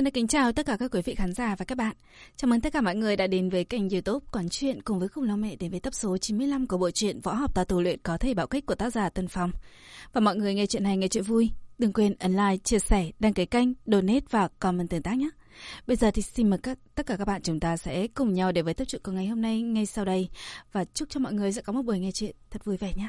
Xin được kính chào tất cả các quý vị khán giả và các bạn. Chào mừng tất cả mọi người đã đến với kênh youtube Quán Chuyện cùng với Khung Lo Mẹ đến với tập số 95 của bộ truyện Võ học ta tu luyện có thể bảo kích của tác giả Tân Phong. Và mọi người nghe chuyện này nghe chuyện vui. Đừng quên ấn like, chia sẻ, đăng ký kênh, donate và comment tương tác nhé. Bây giờ thì xin mời các, tất cả các bạn chúng ta sẽ cùng nhau đến với tập truyện của ngày hôm nay ngay sau đây. Và chúc cho mọi người sẽ có một buổi nghe chuyện thật vui vẻ nhé.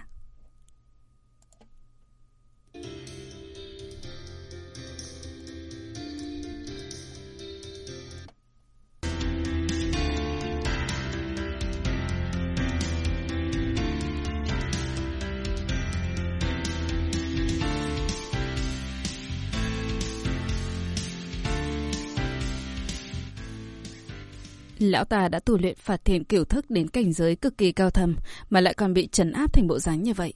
Lão ta đã tu luyện phạt thiền kiểu thức đến cảnh giới cực kỳ cao thầm mà lại còn bị trấn áp thành bộ dáng như vậy.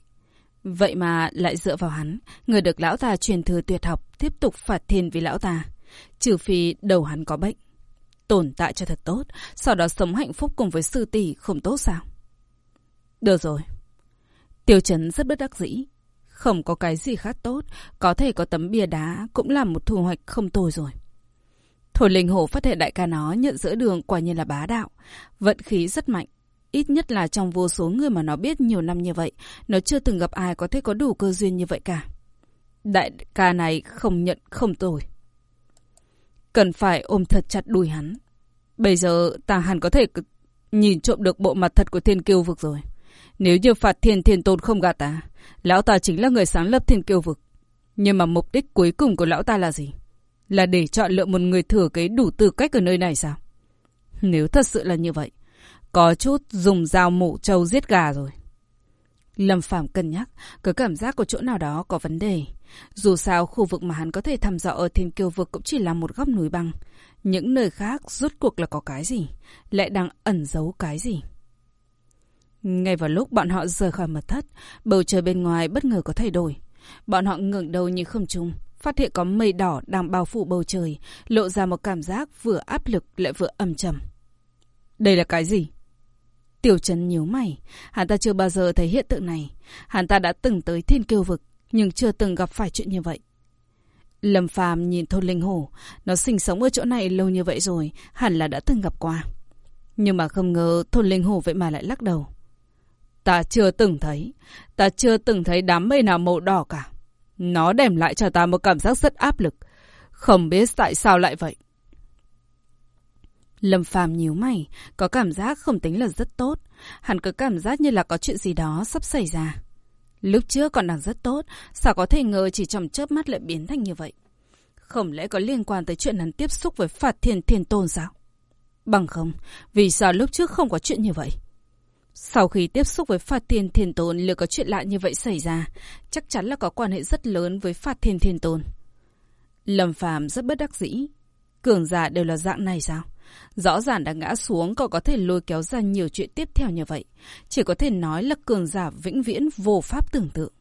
Vậy mà lại dựa vào hắn, người được lão ta truyền thừa tuyệt học tiếp tục phạt thiền vì lão ta. Trừ phi đầu hắn có bệnh. Tồn tại cho thật tốt, sau đó sống hạnh phúc cùng với sư tỷ không tốt sao? Được rồi. Tiêu chấn rất bất đắc dĩ. Không có cái gì khác tốt, có thể có tấm bia đá cũng là một thu hoạch không tồi rồi. Thổi linh hổ phát hiện đại ca nó nhận giữa đường quả nhiên là bá đạo. Vận khí rất mạnh. Ít nhất là trong vô số người mà nó biết nhiều năm như vậy, nó chưa từng gặp ai có thể có đủ cơ duyên như vậy cả. Đại ca này không nhận không tồi. Cần phải ôm thật chặt đùi hắn. Bây giờ ta hẳn có thể nhìn trộm được bộ mặt thật của thiên kiêu vực rồi. Nếu như phạt thiên thiên tôn không gạt ta, lão ta chính là người sáng lập thiên kiêu vực. Nhưng mà mục đích cuối cùng của lão ta là gì? Là để chọn lựa một người thừa kế đủ tư cách ở nơi này sao? Nếu thật sự là như vậy, có chút dùng dao mổ trâu giết gà rồi. Lâm Phàm cân nhắc, cứ cảm giác của chỗ nào đó có vấn đề. Dù sao, khu vực mà hắn có thể thăm dò ở thiên kiêu vực cũng chỉ là một góc núi băng. Những nơi khác rốt cuộc là có cái gì? Lại đang ẩn giấu cái gì? Ngay vào lúc bọn họ rời khỏi mật thất, bầu trời bên ngoài bất ngờ có thay đổi. Bọn họ ngẩng đầu như không trung, phát hiện có mây đỏ đang bao phủ bầu trời, lộ ra một cảm giác vừa áp lực lại vừa âm trầm. Đây là cái gì? Tiểu Trấn nhíu mày, hắn ta chưa bao giờ thấy hiện tượng này. Hắn ta đã từng tới thiên kiêu vực, nhưng chưa từng gặp phải chuyện như vậy. Lâm Phàm nhìn thôn linh hổ, nó sinh sống ở chỗ này lâu như vậy rồi, hẳn là đã từng gặp qua. Nhưng mà không ngờ thôn linh hổ vậy mà lại lắc đầu. Ta chưa từng thấy, ta chưa từng thấy đám mây nào màu đỏ cả. Nó đem lại cho ta một cảm giác rất áp lực. Không biết tại sao lại vậy. Lâm Phàm nhíu mày, có cảm giác không tính là rất tốt. Hắn có cảm giác như là có chuyện gì đó sắp xảy ra. Lúc trước còn đang rất tốt, sao có thể ngờ chỉ trong chớp mắt lại biến thành như vậy? Không lẽ có liên quan tới chuyện hắn tiếp xúc với Phạt Thiên Thiên Tôn sao? Bằng không, vì sao lúc trước không có chuyện như vậy? Sau khi tiếp xúc với Phạt Thiên Thiên Tôn liệu có chuyện lạ như vậy xảy ra, chắc chắn là có quan hệ rất lớn với Phạt Thiên Thiên Tôn. Lâm Phàm rất bất đắc dĩ. Cường giả đều là dạng này sao? Rõ ràng đã ngã xuống còn có thể lôi kéo ra nhiều chuyện tiếp theo như vậy. Chỉ có thể nói là cường giả vĩnh viễn vô pháp tưởng tượng.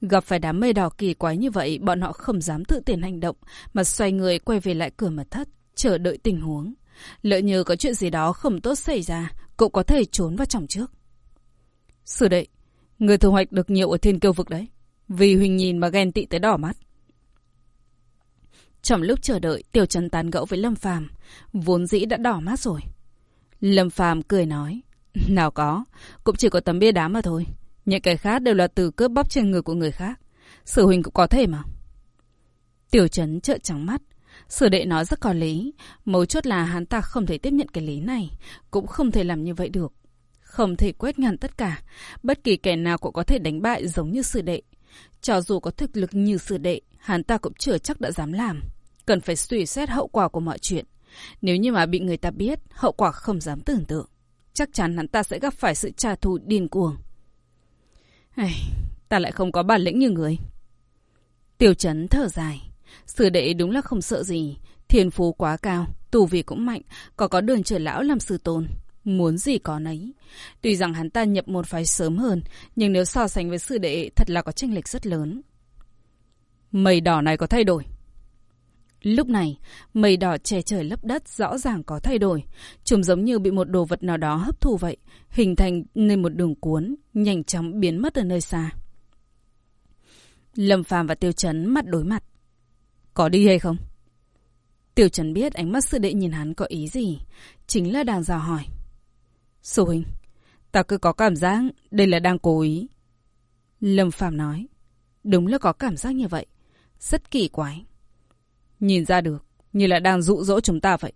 Gặp phải đám mây đỏ kỳ quái như vậy, bọn họ không dám tự tiền hành động, mà xoay người quay về lại cửa mật thất, chờ đợi tình huống. Lỡ như có chuyện gì đó không tốt xảy ra, cậu có thể trốn vào trong trước. Sư đệ, người thu hoạch được nhiều ở thiên kiêu vực đấy. Vì Huỳnh nhìn mà ghen tị tới đỏ mắt. Trong lúc chờ đợi, Tiểu Trần tán gẫu với Lâm Phàm, vốn dĩ đã đỏ mắt rồi. Lâm Phàm cười nói, nào có, cũng chỉ có tấm bia đá mà thôi. Những cái khác đều là từ cướp bóc trên người của người khác. Sư Huỳnh cũng có thể mà. Tiểu Trấn trợn trắng mắt. Sử đệ nói rất có lý. Mấu chốt là hắn ta không thể tiếp nhận cái lý này. Cũng không thể làm như vậy được. Không thể quét ngăn tất cả. Bất kỳ kẻ nào cũng có thể đánh bại giống như sử đệ. Cho dù có thực lực như sử đệ, hắn ta cũng chưa chắc đã dám làm. Cần phải suy xét hậu quả của mọi chuyện. Nếu như mà bị người ta biết, hậu quả không dám tưởng tượng. Chắc chắn hắn ta sẽ gặp phải sự trả thù điên cuồng. Ai, ta lại không có bản lĩnh như người. Tiêu chấn thở dài sư đệ đúng là không sợ gì. Thiên phú quá cao, tù vị cũng mạnh, có có đường trời lão làm sư tôn. Muốn gì có nấy. Tuy rằng hắn ta nhập một phái sớm hơn, nhưng nếu so sánh với sư đệ thật là có tranh lệch rất lớn. Mây đỏ này có thay đổi. Lúc này, mây đỏ che trời lấp đất rõ ràng có thay đổi. Chúng giống như bị một đồ vật nào đó hấp thu vậy, hình thành nên một đường cuốn, nhanh chóng biến mất ở nơi xa. Lâm Phàm và Tiêu Chấn mặt đối mặt. Có đi hay không? Tiểu Trần biết ánh mắt sư đệ nhìn hắn có ý gì. Chính là đang dò hỏi. Sư huynh, ta cứ có cảm giác đây là đang cố ý. Lâm Phàm nói. Đúng là có cảm giác như vậy. Rất kỳ quái. Nhìn ra được, như là đang dụ dỗ chúng ta vậy.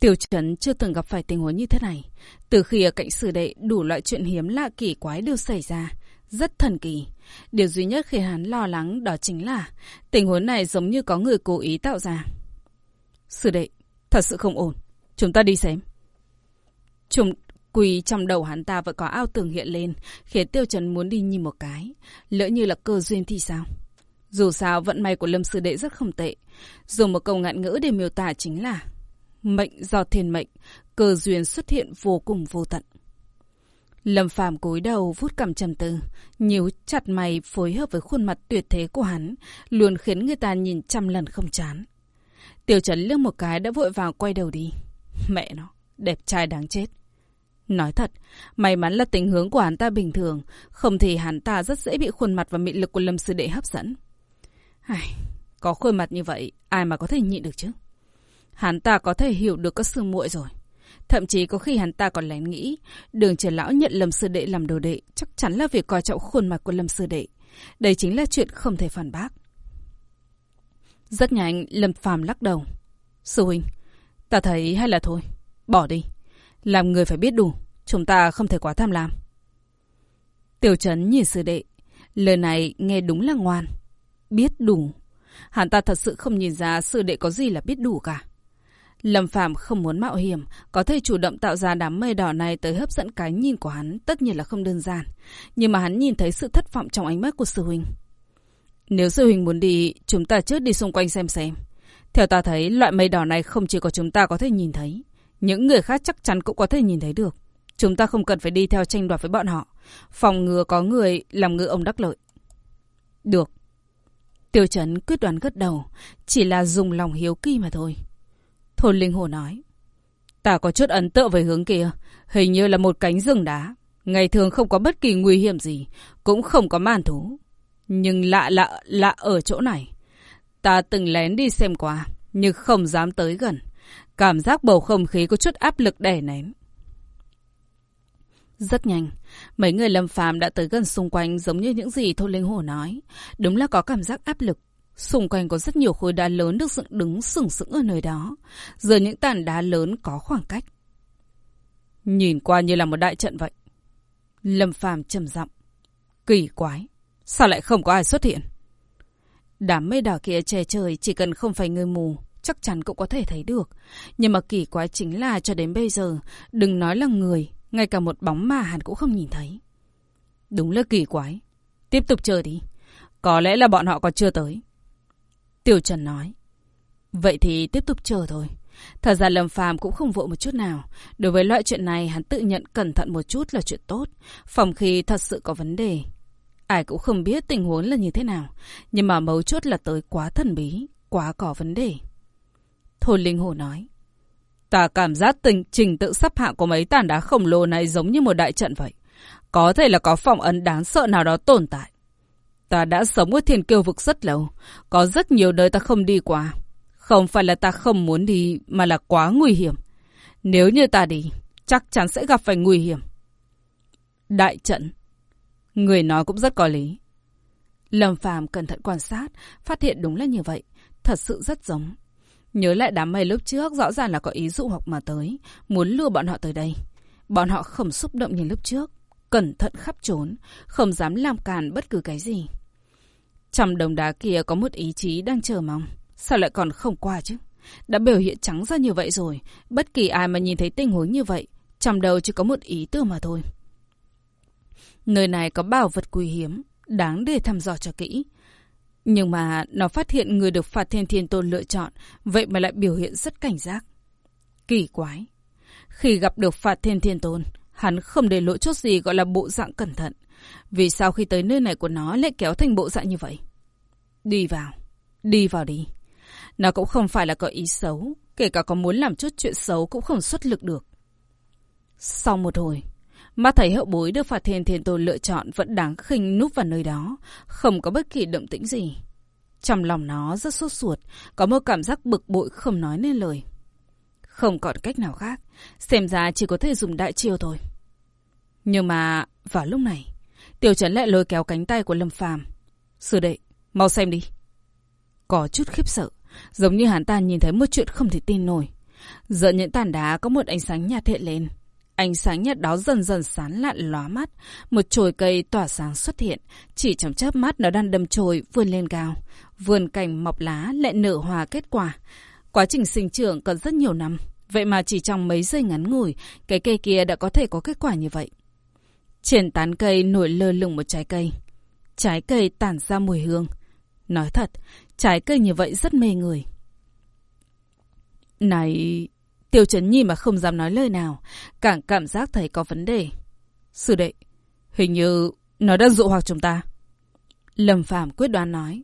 Tiểu Trấn chưa từng gặp phải tình huống như thế này. Từ khi ở cạnh sử đệ, đủ loại chuyện hiếm lạ kỳ quái đều xảy ra. Rất thần kỳ. Điều duy nhất khiến hắn lo lắng đó chính là tình huống này giống như có người cố ý tạo ra. Sư đệ, thật sự không ổn. Chúng ta đi xem. Chúng quỳ trong đầu hắn ta vẫn có ao tưởng hiện lên, khiến Tiêu Trần muốn đi nhìn một cái. Lỡ như là cơ duyên thì sao? Dù sao, vận may của Lâm Sư Đệ rất không tệ. Dùng một câu ngạn ngữ để miêu tả chính là Mệnh do thiên mệnh, cơ duyên xuất hiện vô cùng vô tận. Lâm Phàm cúi đầu vút cằm trầm tư, nhíu chặt mày phối hợp với khuôn mặt tuyệt thế của hắn, luôn khiến người ta nhìn trăm lần không chán. Tiểu Trấn liếc một cái đã vội vàng quay đầu đi. Mẹ nó, đẹp trai đáng chết. Nói thật, may mắn là tình hướng của hắn ta bình thường, không thì hắn ta rất dễ bị khuôn mặt và mị lực của Lâm Sư Đệ hấp dẫn. Ai, có khuôn mặt như vậy, ai mà có thể nhịn được chứ? Hắn ta có thể hiểu được các sư muội rồi. Thậm chí có khi hắn ta còn lén nghĩ, đường trưởng lão nhận Lâm Sư Đệ làm đồ đệ chắc chắn là việc coi trọng khuôn mặt của Lâm Sư Đệ. Đây chính là chuyện không thể phản bác. Rất nhanh, Lâm Phàm lắc đầu. Sư huynh, ta thấy hay là thôi, bỏ đi. Làm người phải biết đủ, chúng ta không thể quá tham lam. Tiểu Trấn nhìn sư đệ, lời này nghe đúng là ngoan. Biết đủ. Hắn ta thật sự không nhìn ra sư đệ có gì là biết đủ cả. Lâm Phạm không muốn mạo hiểm, có thể chủ động tạo ra đám mây đỏ này tới hấp dẫn cái nhìn của hắn, tất nhiên là không đơn giản. Nhưng mà hắn nhìn thấy sự thất vọng trong ánh mắt của sư huynh. Nếu sư huynh muốn đi, chúng ta trước đi xung quanh xem xem. Theo ta thấy, loại mây đỏ này không chỉ có chúng ta có thể nhìn thấy. Những người khác chắc chắn cũng có thể nhìn thấy được. Chúng ta không cần phải đi theo tranh đoạt với bọn họ. Phòng ngừa có người làm ngựa ông đắc lợi. Được. Tiêu Trấn quyết đoán gật đầu. Chỉ là dùng lòng hiếu kỳ mà thôi. Thôn Linh Hồ nói. Ta có chút ấn tượng về hướng kia. Hình như là một cánh rừng đá. Ngày thường không có bất kỳ nguy hiểm gì. Cũng không có màn thú. Nhưng lạ lạ lạ ở chỗ này. Ta từng lén đi xem qua. Nhưng không dám tới gần. Cảm giác bầu không khí có chút áp lực đè nén. Rất nhanh, mấy người lâm phàm đã tới gần xung quanh giống như những gì Thôn Linh Hồ nói. Đúng là có cảm giác áp lực. Xung quanh có rất nhiều khối đá lớn được dựng đứng sừng sững ở nơi đó. Giờ những tàn đá lớn có khoảng cách. Nhìn qua như là một đại trận vậy. Lâm phàm trầm giọng Kỳ quái. Sao lại không có ai xuất hiện? Đám mây đỏ kia che trời chỉ cần không phải người mù chắc chắn cũng có thể thấy được. Nhưng mà kỳ quái chính là cho đến bây giờ, đừng nói là người, ngay cả một bóng mà hắn cũng không nhìn thấy. Đúng là kỳ quái. Tiếp tục chờ đi. Có lẽ là bọn họ còn chưa tới. Tiểu Trần nói. Vậy thì tiếp tục chờ thôi. Thật ra Lâm Phàm cũng không vội một chút nào. Đối với loại chuyện này, hắn tự nhận cẩn thận một chút là chuyện tốt. Phòng khi thật sự có vấn đề. Ai cũng không biết tình huống là như thế nào. Nhưng mà mấu chốt là tới quá thần bí, quá có vấn đề. Thôi Linh Hồ nói. Ta cảm giác tình trình tự sắp hạ của mấy tảng đá khổng lồ này giống như một đại trận vậy. Có thể là có phòng ấn đáng sợ nào đó tồn tại. Ta đã sống ở thiên kiêu vực rất lâu. Có rất nhiều nơi ta không đi qua. Không phải là ta không muốn đi, mà là quá nguy hiểm. Nếu như ta đi, chắc chắn sẽ gặp phải nguy hiểm. Đại trận. Người nói cũng rất có lý. Lâm Phàm cẩn thận quan sát, phát hiện đúng là như vậy. Thật sự rất giống. Nhớ lại đám mây lúc trước rõ ràng là có ý dụ hoặc mà tới, muốn lừa bọn họ tới đây. Bọn họ không xúc động như lúc trước, cẩn thận khắp trốn, không dám làm càn bất cứ cái gì. Trong đồng đá kia có một ý chí đang chờ mong, sao lại còn không qua chứ? Đã biểu hiện trắng ra như vậy rồi, bất kỳ ai mà nhìn thấy tình huống như vậy, trong đầu chỉ có một ý tưởng mà thôi. Nơi này có bảo vật quý hiếm, đáng để thăm dò cho kỹ. Nhưng mà nó phát hiện người được phạt thiên thiên tôn lựa chọn, vậy mà lại biểu hiện rất cảnh giác. Kỳ quái. Khi gặp được phạt thiên thiên tôn, hắn không để lỗi chút gì gọi là bộ dạng cẩn thận. Vì sao khi tới nơi này của nó lại kéo thành bộ dạng như vậy? Đi vào. Đi vào đi. Nó cũng không phải là có ý xấu. Kể cả có muốn làm chút chuyện xấu cũng không xuất lực được. Sau một hồi, mắt thấy hậu bối được phạt thiền thiền tôn lựa chọn vẫn đáng khinh núp vào nơi đó. Không có bất kỳ động tĩnh gì. Trong lòng nó rất sốt ruột, có một cảm giác bực bội không nói nên lời. Không còn cách nào khác, xem ra chỉ có thể dùng đại chiêu thôi. Nhưng mà vào lúc này, Tiểu Trấn lại lôi kéo cánh tay của Lâm Phàm. Sư đệ, mau xem đi. Có chút khiếp sợ, giống như hắn ta nhìn thấy một chuyện không thể tin nổi. Giữa những tàn đá có một ánh sáng nhạt hiện lên. Ánh sáng nhạt đó dần dần sán lạn lóa mắt. Một chồi cây tỏa sáng xuất hiện. Chỉ trong chớp mắt nó đang đâm chồi vươn lên cao. Vườn cành mọc lá lại nở hòa kết quả. Quá trình sinh trưởng cần rất nhiều năm. Vậy mà chỉ trong mấy giây ngắn ngủi, cái cây kia đã có thể có kết quả như vậy. Trên tán cây nổi lơ lửng một trái cây. Trái cây tản ra mùi hương. Nói thật, trái cây như vậy rất mê người. Này, Tiêu chấn Nhi mà không dám nói lời nào, càng cảm giác thấy có vấn đề. Sư đệ, hình như nó đang dụ hoặc chúng ta. Lâm Phàm quyết đoán nói.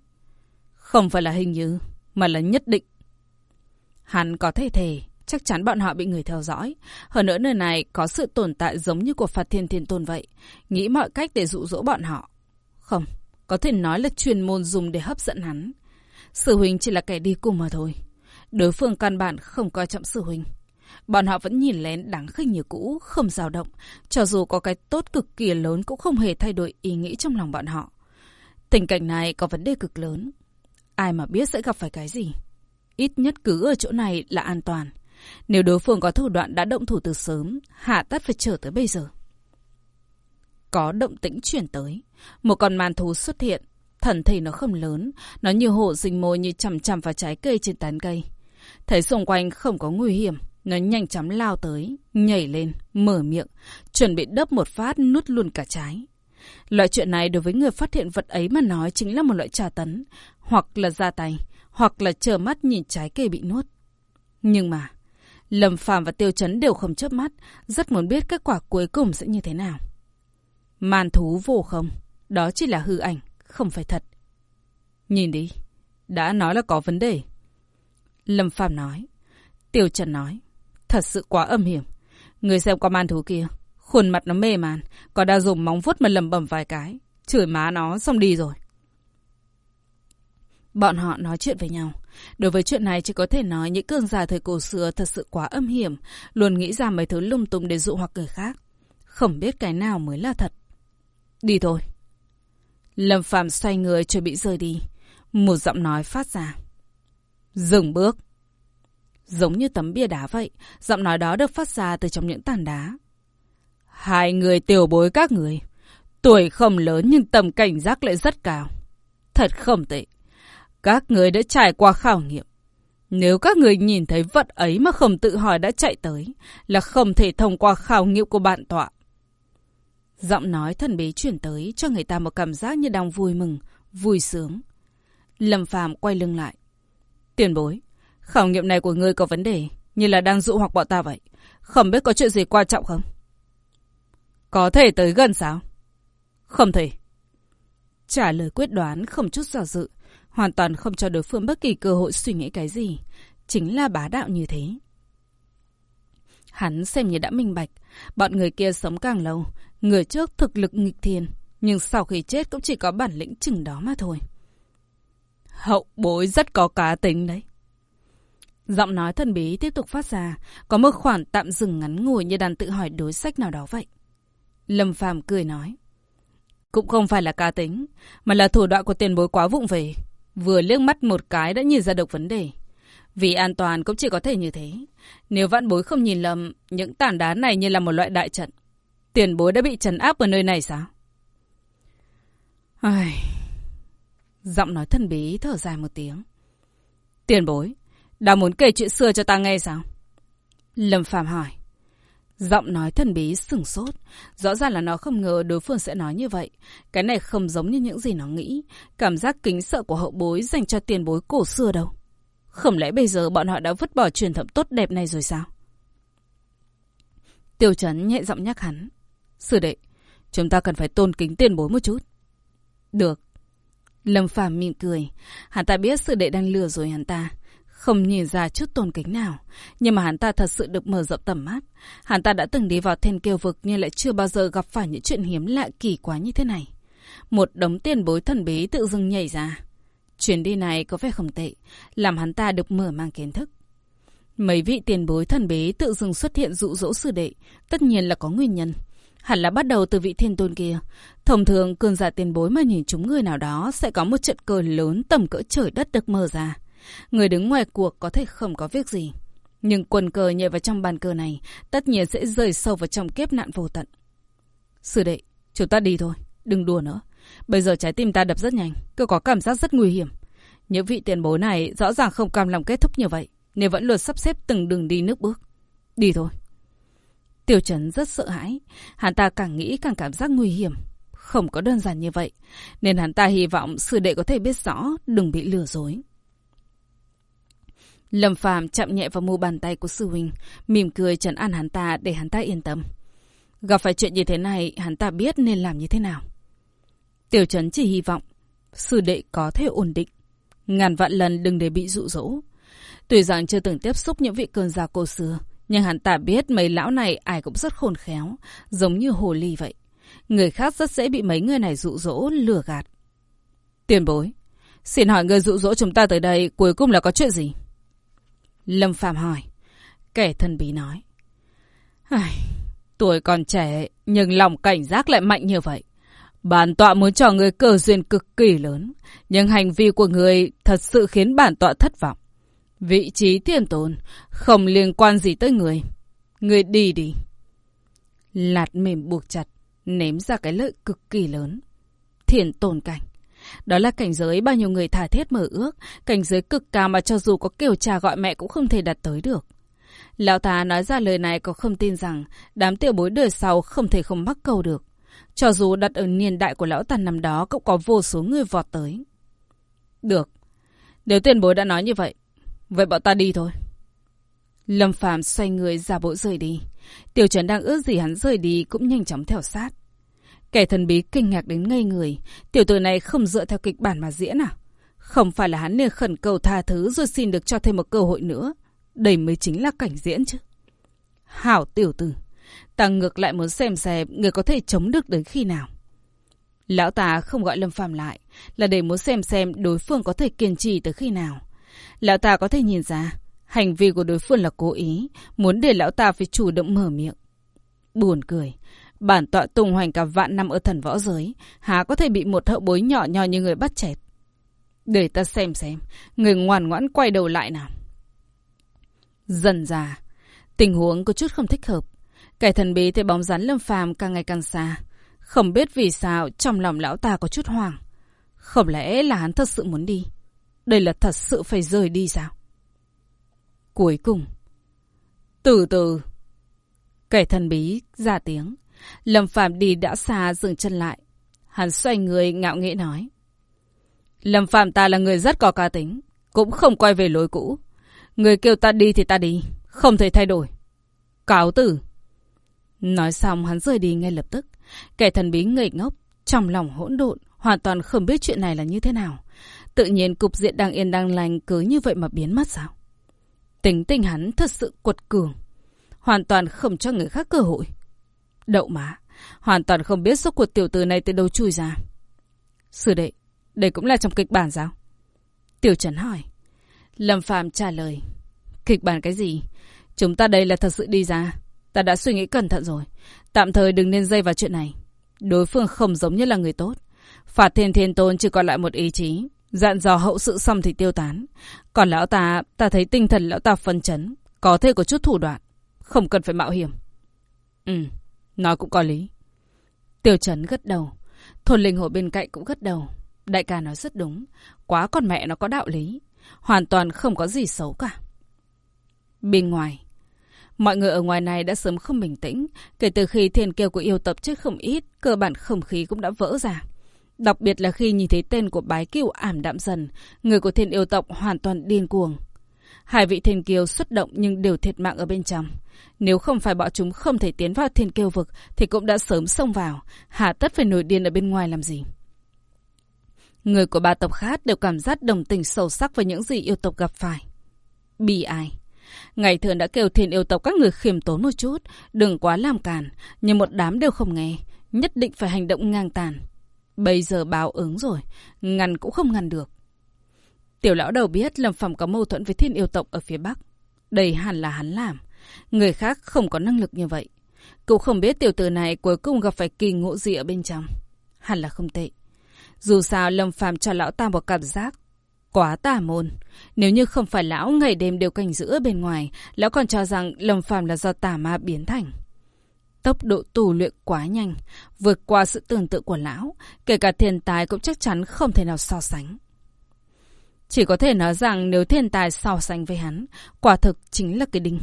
Không phải là hình như, mà là nhất định. Hắn có thể thề, chắc chắn bọn họ bị người theo dõi. Hơn nữa nơi này có sự tồn tại giống như của Phật Thiên Thiên Tôn vậy. Nghĩ mọi cách để dụ dỗ bọn họ. Không, có thể nói là chuyên môn dùng để hấp dẫn hắn. Sư huynh chỉ là kẻ đi cùng mà thôi. Đối phương căn bản không coi trọng sư huynh. Bọn họ vẫn nhìn lén đáng khinh như cũ, không dao động. Cho dù có cái tốt cực kỳ lớn cũng không hề thay đổi ý nghĩ trong lòng bọn họ. Tình cảnh này có vấn đề cực lớn. Ai mà biết sẽ gặp phải cái gì. Ít nhất cứ ở chỗ này là an toàn. Nếu đối phương có thủ đoạn đã động thủ từ sớm, hạ tất phải chờ tới bây giờ. Có động tĩnh chuyển tới. Một con man thú xuất hiện. Thần thể nó không lớn. Nó như hổ rình môi như chằm chằm vào trái cây trên tán cây. Thấy xung quanh không có nguy hiểm. Nó nhanh chóng lao tới, nhảy lên, mở miệng, chuẩn bị đớp một phát nuốt luôn cả trái. Loại chuyện này đối với người phát hiện vật ấy mà nói chính là một loại trà tấn, hoặc là ra tay, hoặc là chờ mắt nhìn trái cây bị nuốt. Nhưng mà, Lâm Phàm và Tiêu Chấn đều không chớp mắt, rất muốn biết kết quả cuối cùng sẽ như thế nào. Màn thú vô không, đó chỉ là hư ảnh, không phải thật. Nhìn đi, đã nói là có vấn đề. Lâm Phàm nói. Tiêu Trần nói. Thật sự quá âm hiểm. Người xem qua man thú kia, khuôn mặt nó mê man, còn đang dùng móng vuốt mà lầm bầm vài cái. Chửi má nó xong đi rồi. Bọn họ nói chuyện với nhau. Đối với chuyện này chỉ có thể nói những cường giả thời cổ xưa thật sự quá âm hiểm, luôn nghĩ ra mấy thứ lung tung để dụ hoặc người khác. Không biết cái nào mới là thật. Đi thôi. Lâm Phạm xoay người chuẩn bị rời đi. Một giọng nói phát ra. Dừng bước. Giống như tấm bia đá vậy, giọng nói đó được phát ra từ trong những tảng đá. Hai người tiểu bối các người. Tuổi không lớn nhưng tầm cảnh giác lại rất cao. Thật không tệ. Các người đã trải qua khảo nghiệm. Nếu các người nhìn thấy vật ấy mà không tự hỏi đã chạy tới, là không thể thông qua khảo nghiệm của bạn tọa. Giọng nói thần bí chuyển tới cho người ta một cảm giác như đang vui mừng, vui sướng. Lâm Phàm quay lưng lại. Tiền bối, khảo nghiệm này của ngươi có vấn đề, như là đang dụ hoặc bọn ta vậy. Không biết có chuyện gì quan trọng không? Có thể tới gần sao? Không thể. Trả lời quyết đoán không chút do dự, hoàn toàn không cho đối phương bất kỳ cơ hội suy nghĩ cái gì. Chính là bá đạo như thế. Hắn xem như đã minh bạch, bọn người kia sống càng lâu, người trước thực lực nghịch thiên, nhưng sau khi chết cũng chỉ có bản lĩnh chừng đó mà thôi. Hậu bối rất có cá tính đấy. Giọng nói thần bí tiếp tục phát ra, có một khoảng tạm dừng ngắn ngủi như đang tự hỏi đối sách nào đó vậy. Lâm Phàm cười nói. Cũng không phải là cá tính, mà là thủ đoạn của tiền bối quá vụng về. Vừa liếc mắt một cái đã nhìn ra được vấn đề. Vì an toàn cũng chỉ có thể như thế. Nếu vạn bối không nhìn lầm, những tảng đá này như là một loại đại trận. Tiền bối đã bị trấn áp ở nơi này sao? Ai... Giọng nói thân bí thở dài một tiếng. Tiền bối, đã muốn kể chuyện xưa cho ta nghe sao? Lâm Phạm hỏi. Giọng nói thần bí sửng sốt. Rõ ràng là nó không ngờ đối phương sẽ nói như vậy. Cái này không giống như những gì nó nghĩ. Cảm giác kính sợ của hậu bối dành cho tiền bối cổ xưa đâu. Không lẽ bây giờ bọn họ đã vứt bỏ truyền thống tốt đẹp này rồi sao? Tiêu chấn nhẹ giọng nhắc hắn. Sư đệ, chúng ta cần phải tôn kính tiền bối một chút. Được. Lâm Phàm mỉm cười. Hắn ta biết sư đệ đang lừa rồi hắn ta. Không nhìn ra chút tôn kính nào. Nhưng mà hắn ta thật sự được mở rộng tầm mắt. Hắn ta đã từng đi vào thiên kiêu vực nhưng lại chưa bao giờ gặp phải những chuyện hiếm lạ kỳ quá như thế này. Một đống tiền bối thần bí tự dưng nhảy ra. Chuyến đi này có vẻ không tệ, làm hắn ta được mở mang kiến thức. Mấy vị tiền bối thần bí tự dưng xuất hiện dụ dỗ sư đệ, tất nhiên là có nguyên nhân. Hẳn là bắt đầu từ vị thiên tôn kia. Thông thường cường giả tiền bối mà nhìn chúng người nào đó sẽ có một trận cờ lớn tầm cỡ trời đất được mở ra. Người đứng ngoài cuộc có thể không có việc gì. Nhưng quần cờ nhảy vào trong bàn cờ này tất nhiên sẽ rơi sâu vào trong kiếp nạn vô tận. Sư đệ, chúng ta đi thôi, đừng đùa nữa. Bây giờ trái tim ta đập rất nhanh, cứ có cảm giác rất nguy hiểm. Những vị tiền bối này rõ ràng không cam lòng kết thúc như vậy, nên vẫn luôn sắp xếp từng đường đi nước bước. Đi thôi. Tiêu Trấn rất sợ hãi, hắn ta càng nghĩ càng cảm giác nguy hiểm. Không có đơn giản như vậy, nên hắn ta hy vọng sư đệ có thể biết rõ, đừng bị lừa dối. Lâm Phàm chạm nhẹ vào mu bàn tay của sư huynh, mỉm cười trấn an hắn ta để hắn ta yên tâm. Gặp phải chuyện như thế này, hắn ta biết nên làm như thế nào. Tiểu Trấn chỉ hy vọng sư đệ có thể ổn định. Ngàn vạn lần đừng để bị dụ dỗ. Tuy rằng chưa từng tiếp xúc những vị cường giả cổ xưa, nhưng hắn ta biết mấy lão này ai cũng rất khôn khéo, giống như hồ ly vậy. Người khác rất dễ bị mấy người này dụ dỗ, lừa gạt. Tiền bối, xin hỏi người dụ dỗ chúng ta tới đây cuối cùng là có chuyện gì? Lâm Phạm hỏi. Kẻ thân bí nói. Ai, tuổi còn trẻ nhưng lòng cảnh giác lại mạnh như vậy. Bản tọa muốn cho người cơ duyên cực kỳ lớn, nhưng hành vi của người thật sự khiến bản tọa thất vọng. Vị trí thiên tồn không liên quan gì tới người. Người đi đi. Lạt mềm buộc chặt, ném ra cái lợi cực kỳ lớn. Thiền tồn cảnh. Đó là cảnh giới bao nhiêu người thả thiết mở ước, cảnh giới cực cao mà cho dù có kiểu trà gọi mẹ cũng không thể đạt tới được. Lão ta nói ra lời này có không tin rằng đám tiểu bối đời sau không thể không mắc câu được. Cho dù đặt ở niên đại của lão tàn năm đó cũng có vô số người vọt tới. Được. Nếu tiền bối đã nói như vậy, vậy bọn ta đi thôi. Lâm Phàm xoay người ra bộ rời đi. Tiểu Trần đang ước gì hắn rời đi cũng nhanh chóng theo sát. Kẻ thần bí kinh ngạc đến ngây người. Tiểu tử này không dựa theo kịch bản mà diễn à? Không phải là hắn nên khẩn cầu tha thứ rồi xin được cho thêm một cơ hội nữa. Đây mới chính là cảnh diễn chứ. Hảo tiểu tử. Ta ngược lại muốn xem xem người có thể chống được đến khi nào. Lão ta không gọi Lâm Phàm lại là để muốn xem xem đối phương có thể kiên trì tới khi nào. Lão ta có thể nhìn ra hành vi của đối phương là cố ý, muốn để lão ta phải chủ động mở miệng. Buồn cười, bản tọa tung hoành cả vạn năm ở thần võ giới, há có thể bị một hậu bối nhỏ nho như người bắt chẹt. Để ta xem xem, người ngoan ngoãn quay đầu lại nào. Dần già, tình huống có chút không thích hợp. Kẻ thần bí thấy bóng rắn lâm phàm càng ngày càng xa. Không biết vì sao trong lòng lão ta có chút hoang. Không lẽ là hắn thật sự muốn đi? Đây là thật sự phải rời đi sao? Cuối cùng. Từ từ. Kẻ thần bí ra tiếng. Lâm Phàm đi đã xa dừng chân lại. Hắn xoay người ngạo nghễ nói. Lâm Phàm ta là người rất có cá tính. Cũng không quay về lối cũ. Người kêu ta đi thì ta đi. Không thể thay đổi. Cáo tử. Nói xong hắn rời đi ngay lập tức. Kẻ thần bí ngây ngốc, trong lòng hỗn độn, hoàn toàn không biết chuyện này là như thế nào. Tự nhiên cục diện đang yên đang lành cứ như vậy mà biến mất sao? Tính tình hắn thật sự quật cường. Hoàn toàn không cho người khác cơ hội. Đậu má. Hoàn toàn không biết số cuộc tiểu tử này từ đâu chui ra. Sư đệ, đây cũng là trong kịch bản sao? Tiểu Trấn hỏi. Lâm phạm trả lời. Kịch bản cái gì? Chúng ta đây là thật sự đi ra. Ta đã suy nghĩ cẩn thận rồi. Tạm thời đừng nên dây vào chuyện này. Đối phương không giống như là người tốt. Phạt thiên thiên tôn chỉ còn lại một ý chí. Dặn dò hậu sự xong thì tiêu tán. Còn lão ta, ta thấy tinh thần lão ta phân chấn. Có thể có chút thủ đoạn. Không cần phải mạo hiểm. Ừ, nói cũng có lý. Tiêu Trấn gật đầu. Thôn linh hồ bên cạnh cũng gật đầu. Đại ca nói rất đúng. Quá con mẹ nó có đạo lý. Hoàn toàn không có gì xấu cả. Bên ngoài, mọi người ở ngoài này đã sớm không bình tĩnh. Kể từ khi thiên kiêu của yêu tập chết không ít, cơ bản không khí cũng đã vỡ ra. Đặc biệt là khi nhìn thấy tên của bái kiều ảm đạm dần, người của thiên yêu tộc hoàn toàn điên cuồng. Hai vị thiên kiêu xuất động nhưng đều thiệt mạng ở bên trong. Nếu không phải bọn chúng không thể tiến vào thiên kiêu vực thì cũng đã sớm xông vào. Hà tất phải nổi điên ở bên ngoài làm gì? Người của ba tộc khác đều cảm giác đồng tình sâu sắc với những gì yêu tộc gặp phải. Bi ai? Ngày thường đã kêu thiên yêu tộc các người khiêm tốn một chút, đừng quá làm càn nhưng một đám đều không nghe, nhất định phải hành động ngang tàn. Bây giờ báo ứng rồi, ngăn cũng không ngăn được. Tiểu lão đầu biết Lâm Phàm có mâu thuẫn với thiên yêu tộc ở phía Bắc. Đây hẳn là hắn làm. Người khác không có năng lực như vậy. Cậu không biết tiểu tử này cuối cùng gặp phải kỳ ngộ gì ở bên trong. Hẳn là không tệ. Dù sao Lâm Phàm cho lão ta một cảm giác quá tà môn. Nếu như không phải lão ngày đêm đều canh giữ ở bên ngoài, lão còn cho rằng Lâm Phàm là do tà ma biến thành. Tốc độ tù luyện quá nhanh, vượt qua sự tưởng tượng của lão, kể cả thiên tài cũng chắc chắn không thể nào so sánh. Chỉ có thể nói rằng nếu thiên tài so sánh với hắn, quả thực chính là cái đinh.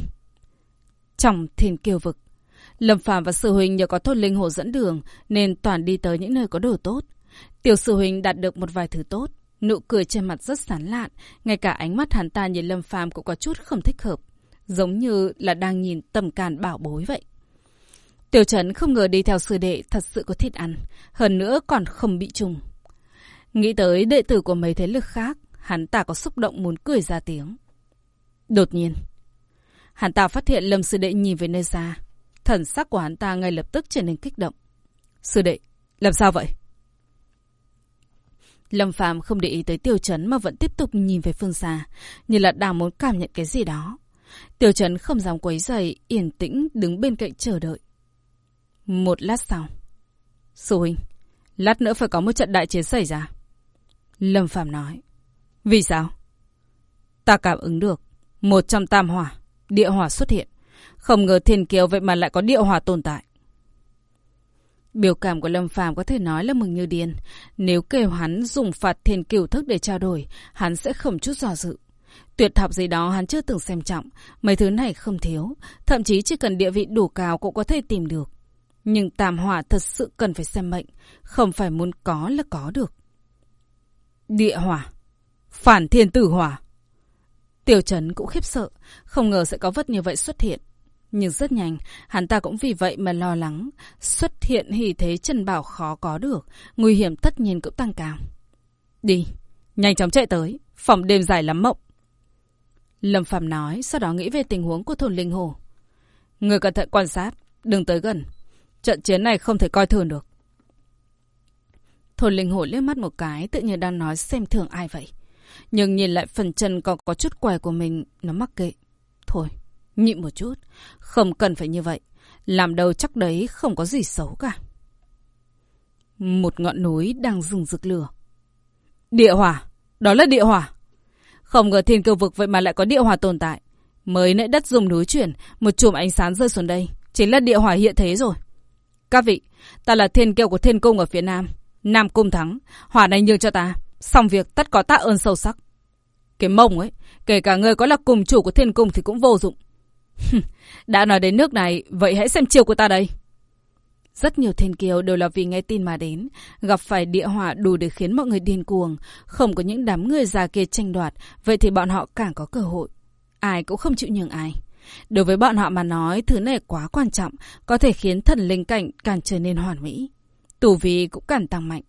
Trong thiên kiêu vực, Lâm Phàm và Sư Huynh nhờ có thôn linh hồ dẫn đường nên toàn đi tới những nơi có đồ tốt. Tiểu Sư Huynh đạt được một vài thứ tốt, nụ cười trên mặt rất sán lạn, ngay cả ánh mắt hắn ta nhìn Lâm Phàm cũng có chút không thích hợp, giống như là đang nhìn tầm càn bảo bối vậy. Tiểu Trấn không ngờ đi theo sư đệ thật sự có thịt ăn, hơn nữa còn không bị trùng. Nghĩ tới đệ tử của mấy thế lực khác, hắn ta có xúc động muốn cười ra tiếng. Đột nhiên, hắn ta phát hiện Lâm sư đệ nhìn về nơi xa. Thần sắc của hắn ta ngay lập tức trở nên kích động. Sư đệ, làm sao vậy? Lâm Phàm không để ý tới Tiêu Chấn mà vẫn tiếp tục nhìn về phương xa, như là đang muốn cảm nhận cái gì đó. Tiêu Chấn không dám quấy rầy, yên tĩnh đứng bên cạnh chờ đợi. Một lát sau. Sư huynh, lát nữa phải có một trận đại chiến xảy ra. Lâm Phàm nói. Vì sao? Ta cảm ứng được. Một trong tam hỏa, địa hỏa xuất hiện. Không ngờ thiên kiều vậy mà lại có địa hỏa tồn tại. Biểu cảm của Lâm Phàm có thể nói là mừng như điên. Nếu kêu hắn dùng phạt thiên kiều thức để trao đổi, hắn sẽ không chút do dự. Tuyệt học gì đó hắn chưa từng xem trọng, mấy thứ này không thiếu, thậm chí chỉ cần địa vị đủ cao cũng có thể tìm được. Nhưng tam hỏa thật sự cần phải xem mệnh, không phải muốn có là có được. Địa hỏa, phản thiên tử hỏa. Tiểu Trấn cũng khiếp sợ, không ngờ sẽ có vật như vậy xuất hiện. Nhưng rất nhanh, hắn ta cũng vì vậy mà lo lắng. Xuất hiện hỷ thế chân Bảo khó có được, nguy hiểm tất nhiên cũng tăng cao. Đi, nhanh chóng chạy tới, phòng đêm dài lắm mộng. Lâm Phạm nói, sau đó nghĩ về tình huống của thôn Linh Hồ. Người cẩn thận quan sát, đừng tới gần. Trận chiến này không thể coi thường được. Thôn Linh Hồ liếc mắt một cái, tự nhiên đang nói xem thường ai vậy. Nhưng nhìn lại phần chân còn có chút quài của mình, nó mắc kệ. Thôi, nhịn một chút. Không cần phải như vậy. Làm đâu chắc đấy không có gì xấu cả. Một ngọn núi đang rừng rực lửa. Địa hỏa. Đó là địa hỏa. Không ngờ thiên cơ vực vậy mà lại có địa hỏa tồn tại. Mới nãy đất dùng núi chuyển, một chùm ánh sáng rơi xuống đây. Chính là địa hỏa hiện thế rồi. Các vị, ta là thiên kiêu của thiên cung ở phía nam. Nam cung thắng, hỏa này nhường cho ta. Xong việc tất có tạ ơn sâu sắc. Cái mông ấy, kể cả người có là cùng chủ của thiên cung thì cũng vô dụng. Đã nói đến nước này, vậy hãy xem chiều của ta đây. Rất nhiều thiên kiều đều là vì nghe tin mà đến, gặp phải địa hỏa đủ để khiến mọi người điên cuồng, không có những đám người già kia tranh đoạt, vậy thì bọn họ càng có cơ hội. Ai cũng không chịu nhường ai. Đối với bọn họ mà nói, thứ này quá quan trọng, có thể khiến thần linh cảnh càng trở nên hoàn mỹ. Tù vi cũng càng tăng mạnh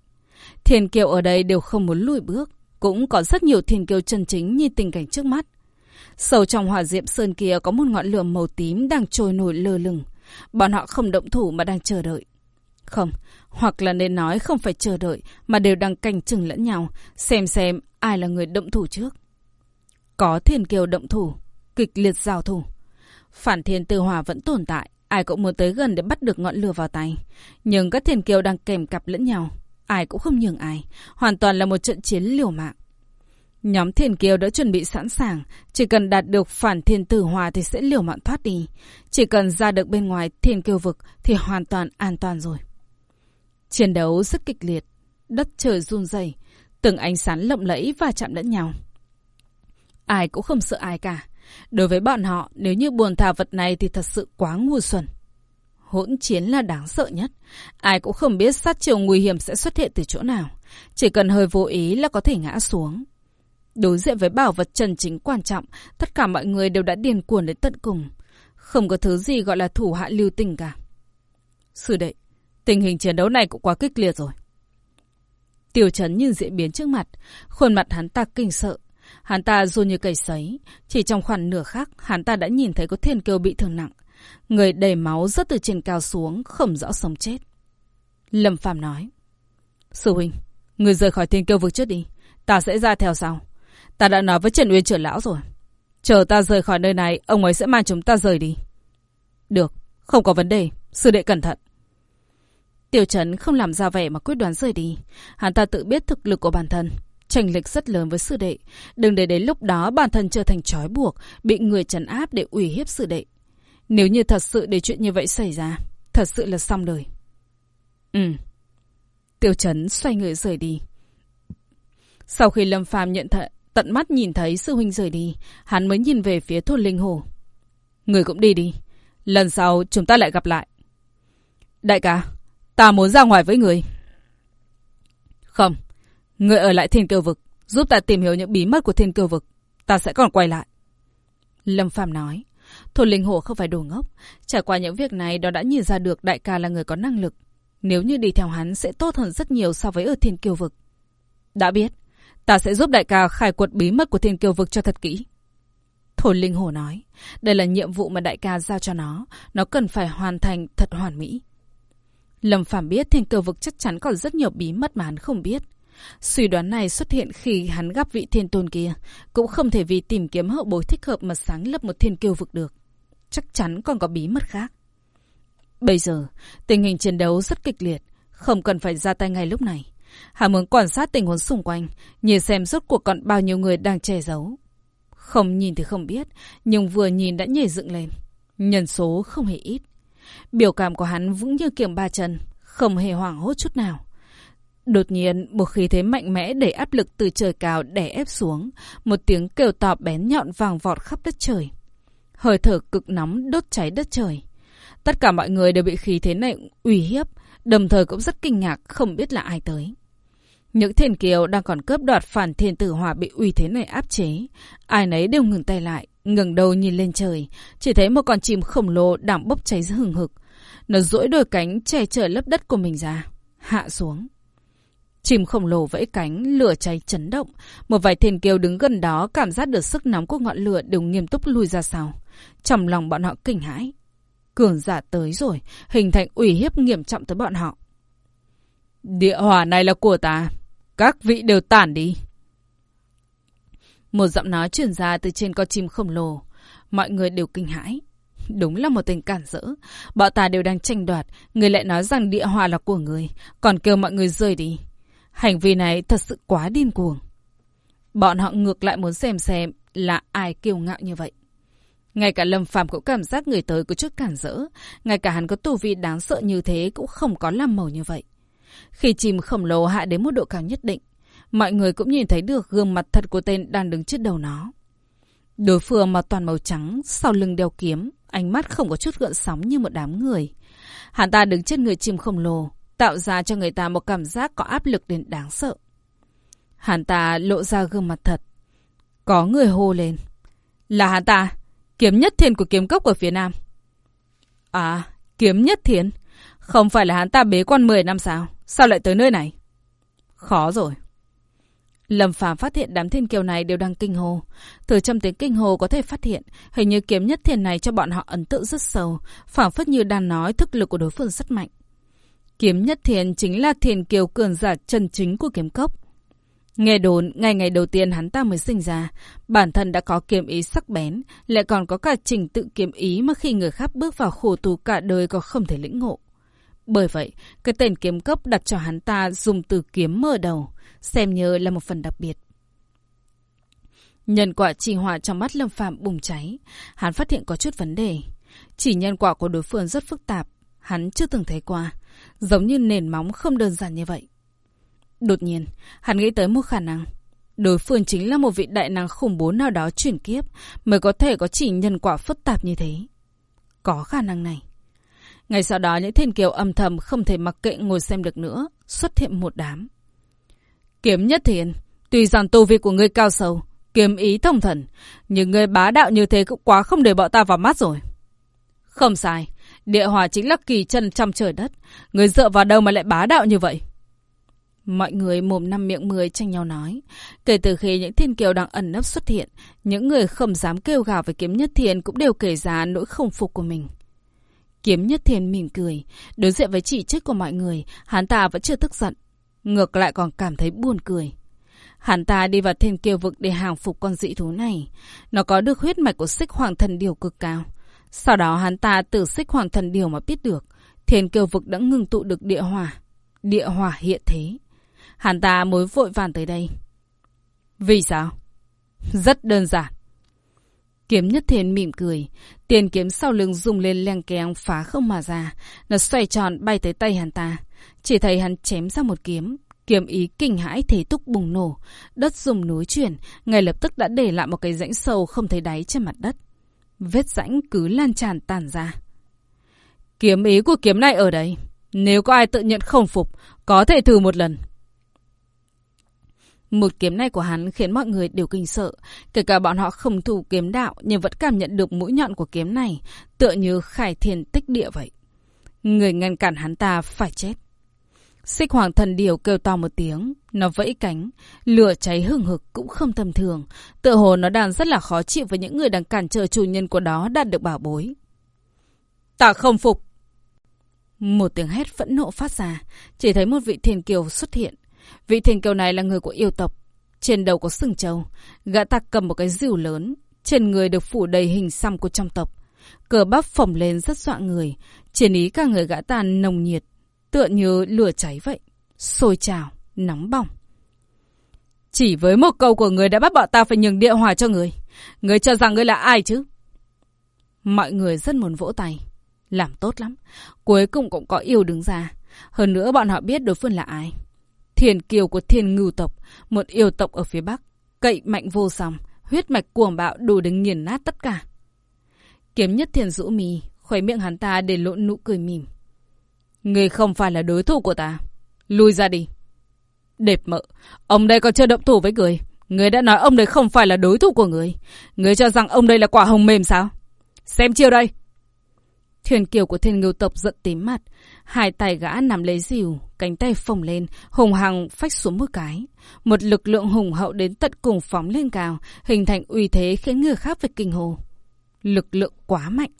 thiền kiều ở đây đều không muốn lùi bước, cũng có rất nhiều thiền kiều chân chính như tình cảnh trước mắt. Sâu trong hỏa diệm sơn kia có một ngọn lửa màu tím đang trôi nổi lơ lửng. Bọn họ không động thủ mà đang chờ đợi. Không, hoặc là nên nói không phải chờ đợi mà đều đang canh chừng lẫn nhau, xem xem ai là người động thủ trước. Có thiền kiều động thủ, kịch liệt giao thủ. Phản thiên tư hỏa vẫn tồn tại, ai cũng muốn tới gần để bắt được ngọn lửa vào tay. Nhưng các thiền kiều đang kèm cặp lẫn nhau, ai cũng không nhường ai, hoàn toàn là một trận chiến liều mạng. Nhóm thiên kiều đã chuẩn bị sẵn sàng, chỉ cần đạt được phản thiên tử hòa thì sẽ liều mạng thoát đi. Chỉ cần ra được bên ngoài thiên kiều vực thì hoàn toàn an toàn rồi. Chiến đấu rất kịch liệt, đất trời run rẩy, từng ánh sáng lộng lẫy và chạm lẫn nhau. Ai cũng không sợ ai cả. Đối với bọn họ, nếu như buồn thả vật này thì thật sự quá ngu xuẩn. Hỗn chiến là đáng sợ nhất. Ai cũng không biết sát chiều nguy hiểm sẽ xuất hiện từ chỗ nào. Chỉ cần hơi vô ý là có thể ngã xuống. Đối diện với bảo vật trần chính quan trọng, tất cả mọi người đều đã điền cuồng đến tận cùng. Không có thứ gì gọi là thủ hạ lưu tình cả. Sư đệ, tình hình chiến đấu này cũng quá kích liệt rồi. Tiểu chấn nhìn diễn biến trước mặt, khuôn mặt hắn ta kinh sợ. Hắn ta run như cầy sấy, chỉ trong khoảng nửa khắc, hắn ta đã nhìn thấy có thiên kiêu bị thương nặng. Người đầy máu rớt từ trên cao xuống, không rõ sống chết. Lâm Phàm nói. Sư huynh, người rời khỏi thiên kiêu vực trước đi, ta sẽ ra theo sau. Ta đã nói với Trần Uyên trưởng lão rồi. Chờ ta rời khỏi nơi này, ông ấy sẽ mang chúng ta rời đi. Được, không có vấn đề. Sư đệ cẩn thận. Tiểu Trấn không làm ra vẻ mà quyết đoán rời đi. Hắn ta tự biết thực lực của bản thân. Tranh lệch rất lớn với sư đệ. Đừng để đến lúc đó bản thân trở thành trói buộc, bị người trấn áp để ủy hiếp sư đệ. Nếu như thật sự để chuyện như vậy xảy ra, thật sự là xong đời. Ừ. Tiêu Trấn xoay người rời đi. Sau khi Lâm Phàm nhận thận, tận mắt nhìn thấy sư huynh rời đi, hắn mới nhìn về phía thôn Linh Hồ. Người cũng đi đi. Lần sau chúng ta lại gặp lại. Đại ca, ta muốn ra ngoài với người. Không, người ở lại thiên cơ vực, giúp ta tìm hiểu những bí mật của thiên cơ vực. Ta sẽ còn quay lại. Lâm Phàm nói. Thôn Linh Hồ không phải đồ ngốc. Trải qua những việc này, đó đã nhìn ra được đại ca là người có năng lực. Nếu như đi theo hắn sẽ tốt hơn rất nhiều so với ở thiên kiêu vực. Đã biết, ta sẽ giúp đại ca khai quật bí mật của thiên kiêu vực cho thật kỹ. Thôn Linh Hồ nói, đây là nhiệm vụ mà đại ca giao cho nó, nó cần phải hoàn thành thật hoàn mỹ. Lâm Phàm biết thiên kiêu vực chắc chắn còn rất nhiều bí mật mà hắn không biết. Suy đoán này xuất hiện khi hắn gặp vị thiên tôn kia, cũng không thể vì tìm kiếm hậu bối thích hợp mà sáng lập một thiên kiêu vực được. Chắc chắn còn có bí mật khác. Bây giờ, tình hình chiến đấu rất kịch liệt, không cần phải ra tay ngay lúc này. Hà muốn quan sát tình huống xung quanh, nhìn xem rốt cuộc còn bao nhiêu người đang che giấu. Không nhìn thì không biết, nhưng vừa nhìn đã nhảy dựng lên. Nhân số không hề ít. Biểu cảm của hắn vững như kiềng ba chân, không hề hoảng hốt chút nào. Đột nhiên, một khí thế mạnh mẽ đẩy áp lực từ trời cao đè ép xuống, một tiếng kêu to bén nhọn vàng vọt khắp đất trời. Hơi thở cực nóng đốt cháy đất trời. Tất cả mọi người đều bị khí thế này uy hiếp, đồng thời cũng rất kinh ngạc không biết là ai tới. Những thiên kiều đang còn cướp đoạt phản thiên tử hỏa bị uy thế này áp chế. Ai nấy đều ngừng tay lại, ngừng đầu nhìn lên trời. Chỉ thấy một con chim khổng lồ đang bốc cháy hừng hực. Nó duỗi đôi cánh che chở lớp đất của mình ra. Hạ xuống. Chim khổng lồ vẫy cánh, lửa cháy chấn động. Một vài thiên kiều đứng gần đó cảm giác được sức nóng của ngọn lửa đều nghiêm túc lùi ra sau. Trong lòng bọn họ kinh hãi. Cường giả tới rồi, hình thành ủy hiếp nghiêm trọng tới bọn họ. Địa hỏa này là của ta. Các vị đều tản đi. Một giọng nói truyền ra từ trên con chim khổng lồ. Mọi người đều kinh hãi. Đúng là một tình cản rỡ. Bọn ta đều đang tranh đoạt. Người lại nói rằng địa hỏa là của người. Còn kêu mọi người rời đi. Hành vi này thật sự quá điên cuồng. Bọn họ ngược lại muốn xem xem là ai kiêu ngạo như vậy. Ngay cả Lâm Phàm cũng cảm giác người tới có chút cản rỡ. Ngay cả hắn có tù vị đáng sợ như thế cũng không có làm màu như vậy. Khi chìm khổng lồ hạ đến một độ cao nhất định, mọi người cũng nhìn thấy được gương mặt thật của tên đang đứng trước đầu nó. Đối phương mà toàn màu trắng, sau lưng đeo kiếm, ánh mắt không có chút gợn sóng như một đám người. Hắn ta đứng trên người chim khổng lồ, tạo ra cho người ta một cảm giác có áp lực đến đáng sợ. Hắn ta lộ ra gương mặt thật. Có người hô lên. Là hắn ta, kiếm nhất thiên của kiếm cốc ở phía nam. À, kiếm nhất thiên. Không phải là hắn ta bế quan 10 năm sao? Sao lại tới nơi này? Khó rồi. Lâm Phàm phát hiện đám thiên kiều này đều đang kinh hồ. Từ trong tiếng kinh hồ có thể phát hiện, hình như kiếm nhất thiên này cho bọn họ ấn tượng rất sâu, phảng phất như đang nói thức lực của đối phương rất mạnh. Kiếm nhất thiên chính là thiền kiều cường giả chân chính của kiếm cốc. Nghe đồn, ngày ngày đầu tiên hắn ta mới sinh ra, bản thân đã có kiếm ý sắc bén, lại còn có cả trình tự kiếm ý mà khi người khác bước vào khổ tù cả đời còn không thể lĩnh ngộ. Bởi vậy, cái tên kiếm cốc đặt cho hắn ta dùng từ kiếm mở đầu, xem như là một phần đặc biệt. Nhân quả trì hỏa trong mắt Lâm Phạm bùng cháy, hắn phát hiện có chút vấn đề. Chỉ nhân quả của đối phương rất phức tạp, hắn chưa từng thấy qua, giống như nền móng không đơn giản như vậy. Đột nhiên, hắn nghĩ tới một khả năng. Đối phương chính là một vị đại năng khủng bố nào đó chuyển kiếp mới có thể có chỉ nhân quả phức tạp như thế. Có khả năng này. Ngay sau đó những thiên kiều âm thầm không thể mặc kệ ngồi xem được nữa, xuất hiện một đám. Kiếm nhất thiền, tuy rằng tu vi của ngươi cao sâu, kiếm ý thông thần, nhưng ngươi bá đạo như thế cũng quá không để bọn ta vào mắt rồi. Không sai, địa hòa chính là kỳ chân trong trời đất, người dựa vào đâu mà lại bá đạo như vậy? Mọi người mồm năm miệng mười tranh nhau nói. Kể từ khi những thiên kiều đang ẩn nấp xuất hiện, những người không dám kêu gào về kiếm nhất thiên cũng đều kể ra nỗi không phục của mình. Kiếm nhất thiên mỉm cười. Đối diện với chỉ trích của mọi người, hắn ta vẫn chưa tức giận. Ngược lại còn cảm thấy buồn cười. Hắn ta đi vào thiên kiều vực để hàng phục con dị thú này. Nó có được huyết mạch của xích hoàng thần điều cực cao. Sau đó hắn ta tự xích hoàng thần điều mà biết được. Thiên kiêu vực đã ngừng tụ được địa hỏa. Địa hỏa hiện thế. Hắn ta mới vội vàng tới đây. Vì sao? Rất đơn giản. Kiếm nhất thiên mỉm cười. Tiền kiếm sau lưng rung lên leng keng phá không mà ra. Nó xoay tròn bay tới tay hắn ta. Chỉ thấy hắn chém ra một kiếm. Kiếm ý kinh hãi thế túc bùng nổ. Đất dùng núi chuyển. Ngay lập tức đã để lại một cái rãnh sâu không thấy đáy trên mặt đất. Vết rãnh cứ lan tràn tàn ra. Kiếm ý của kiếm này ở đây. Nếu có ai tự nhận không phục, có thể thử một lần. Một kiếm này của hắn khiến mọi người đều kinh sợ. Kể cả bọn họ không thủ kiếm đạo nhưng vẫn cảm nhận được mũi nhọn của kiếm này, tựa như khải thiền tích địa vậy. Người ngăn cản hắn ta phải chết. Xích hoàng thần điều kêu to một tiếng, nó vẫy cánh, lửa cháy hừng hực cũng không tầm thường. Tựa hồ nó đang rất là khó chịu với những người đang cản trở chủ nhân của nó đạt được bảo bối. Ta không phục! Một tiếng hét phẫn nộ phát ra, chỉ thấy một vị thiền kiều xuất hiện. Vị thiền kiều này là người của yêu tộc. Trên đầu có sừng trâu, gã ta cầm một cái rìu lớn, trên người được phủ đầy hình xăm của trong tộc. Cờ bắp phồng lên rất dọa người, chiến ý cả người gã ta nồng nhiệt, tựa như lửa cháy vậy, sôi trào, nóng bỏng. Chỉ với một câu của người đã bắt bọn ta phải nhường địa hỏa cho người. Người cho rằng người là ai chứ? Mọi người rất muốn vỗ tay. Làm tốt lắm. Cuối cùng cũng có yêu đứng ra. Hơn nữa bọn họ biết đối phương là ai. Thiền kiều của thiên ngưu tộc, một yêu tộc ở phía bắc. Cậy mạnh vô song, huyết mạch cuồng bạo đủ để nghiền nát tất cả. Kiếm nhất thiền rũ mì, khuấy miệng hắn ta để lộn nụ cười mỉm. Người không phải là đối thủ của ta. Lui ra đi. Đẹp mợ, ông đây còn chưa động thủ với người. Người đã nói ông đây không phải là đối thủ của người. Người cho rằng ông đây là quả hồng mềm sao? Xem chiêu đây. Thuyền kiều của thiên ngưu tộc giận tím mặt. Hai tay gã nằm lấy dìu, cánh tay phồng lên, hùng hằng phách xuống một cái. Một lực lượng hùng hậu đến tận cùng phóng lên cao, hình thành uy thế khiến người khác phải kinh hồ. Lực lượng quá mạnh.